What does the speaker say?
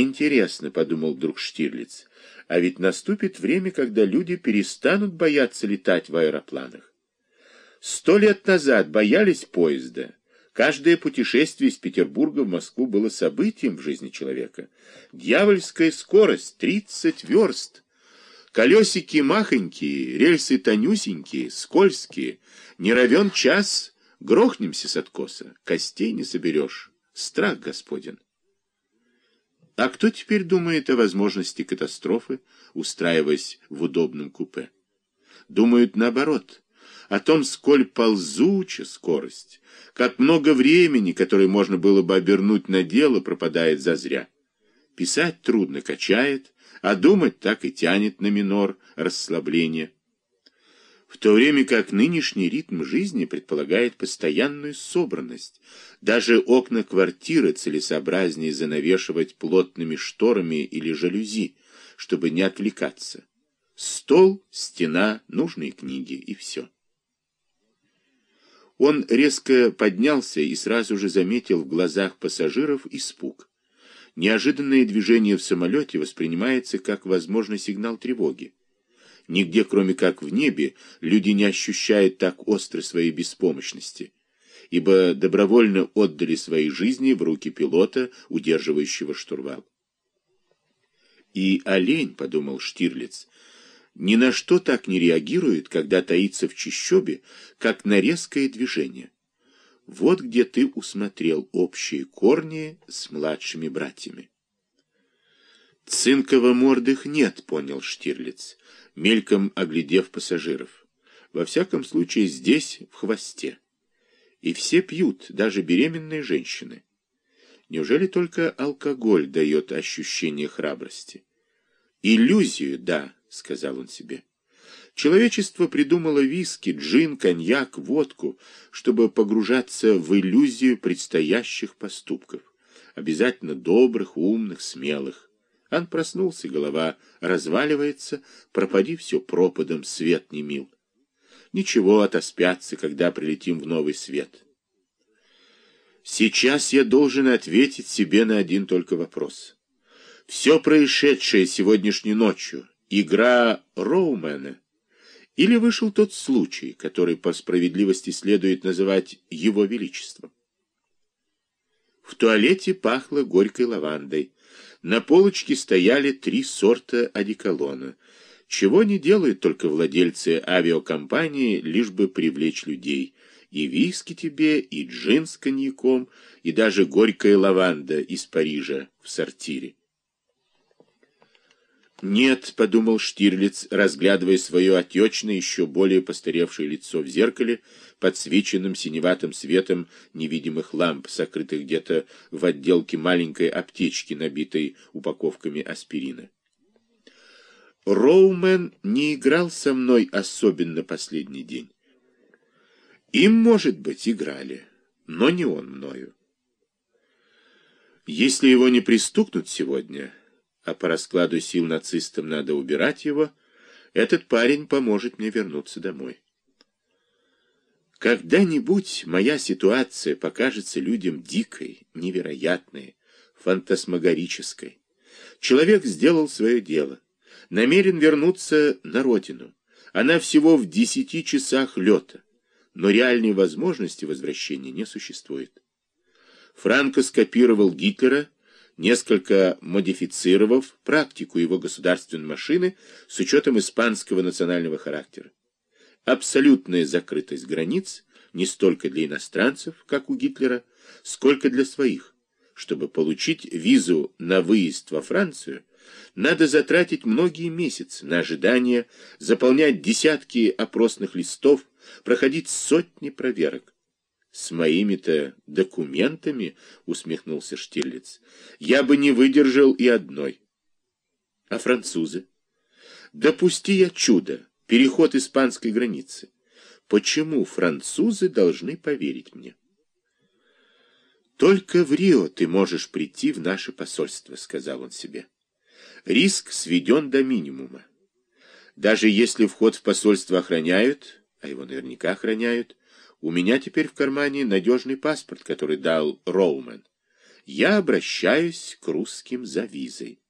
Интересно, подумал вдруг Штирлиц, а ведь наступит время, когда люди перестанут бояться летать в аэропланах. Сто лет назад боялись поезда. Каждое путешествие из Петербурга в Москву было событием в жизни человека. Дьявольская скорость — 30 верст. Колесики махонькие, рельсы тонюсенькие, скользкие. Не равен час, грохнемся с откоса, костей не соберешь. Страх господен. А кто теперь думает о возможности катастрофы, устраиваясь в удобном купе? Думают наоборот, о том, сколь ползуча скорость, как много времени, которое можно было бы обернуть на дело, пропадает зазря. Писать трудно качает, а думать так и тянет на минор расслабление в то время как нынешний ритм жизни предполагает постоянную собранность. Даже окна квартиры целесообразнее занавешивать плотными шторами или жалюзи, чтобы не отвлекаться. Стол, стена, нужные книги и все. Он резко поднялся и сразу же заметил в глазах пассажиров испуг. Неожиданное движение в самолете воспринимается как возможный сигнал тревоги. Нигде, кроме как в небе, люди не ощущают так остро своей беспомощности, ибо добровольно отдали свои жизни в руки пилота, удерживающего штурвал. И олень, — подумал Штирлиц, — ни на что так не реагирует, когда таится в чащобе, как на резкое движение. Вот где ты усмотрел общие корни с младшими братьями. «Цинково-мордых нет», — понял Штирлиц, мельком оглядев пассажиров. «Во всяком случае, здесь, в хвосте. И все пьют, даже беременные женщины. Неужели только алкоголь дает ощущение храбрости?» «Иллюзию, да», — сказал он себе. Человечество придумало виски, джин, коньяк, водку, чтобы погружаться в иллюзию предстоящих поступков, обязательно добрых, умных, смелых. Ан проснулся, голова разваливается, пропади все пропадом, свет не мил. Ничего, отоспятся, когда прилетим в новый свет. Сейчас я должен ответить себе на один только вопрос. Все происшедшее сегодняшней ночью — игра Роумена, или вышел тот случай, который по справедливости следует называть его величеством? В туалете пахло горькой лавандой, на полочке стояли три сорта одеколона, чего не делают только владельцы авиакомпании, лишь бы привлечь людей. И виски тебе, и джин с коньяком, и даже горькая лаванда из Парижа в сортире. «Нет», — подумал Штирлиц, разглядывая свое отечное, еще более постаревшее лицо в зеркале, подсвеченным синеватым светом невидимых ламп, сокрытых где-то в отделке маленькой аптечки, набитой упаковками аспирина. Роумен не играл со мной особенно последний день. Им, может быть, играли, но не он мною. Если его не пристукнут сегодня а по раскладу сил нацистам надо убирать его, этот парень поможет мне вернуться домой. Когда-нибудь моя ситуация покажется людям дикой, невероятной, фантасмагорической. Человек сделал свое дело, намерен вернуться на родину. Она всего в десяти часах лета, но реальной возможности возвращения не существует. Франко скопировал Гитлера, несколько модифицировав практику его государственной машины с учетом испанского национального характера. Абсолютная закрытость границ не столько для иностранцев, как у Гитлера, сколько для своих. Чтобы получить визу на выезд во Францию, надо затратить многие месяцы на ожидание, заполнять десятки опросных листов, проходить сотни проверок. С моими-то документами, усмехнулся Штирлиц, я бы не выдержал и одной. А французы? Допусти я чудо, переход испанской границы. Почему французы должны поверить мне? Только в Рио ты можешь прийти в наше посольство, сказал он себе. Риск сведен до минимума. Даже если вход в посольство охраняют, а его наверняка охраняют, у меня теперь в кармане надежный паспорт, который дал Роумен. я обращаюсь к русским за визой.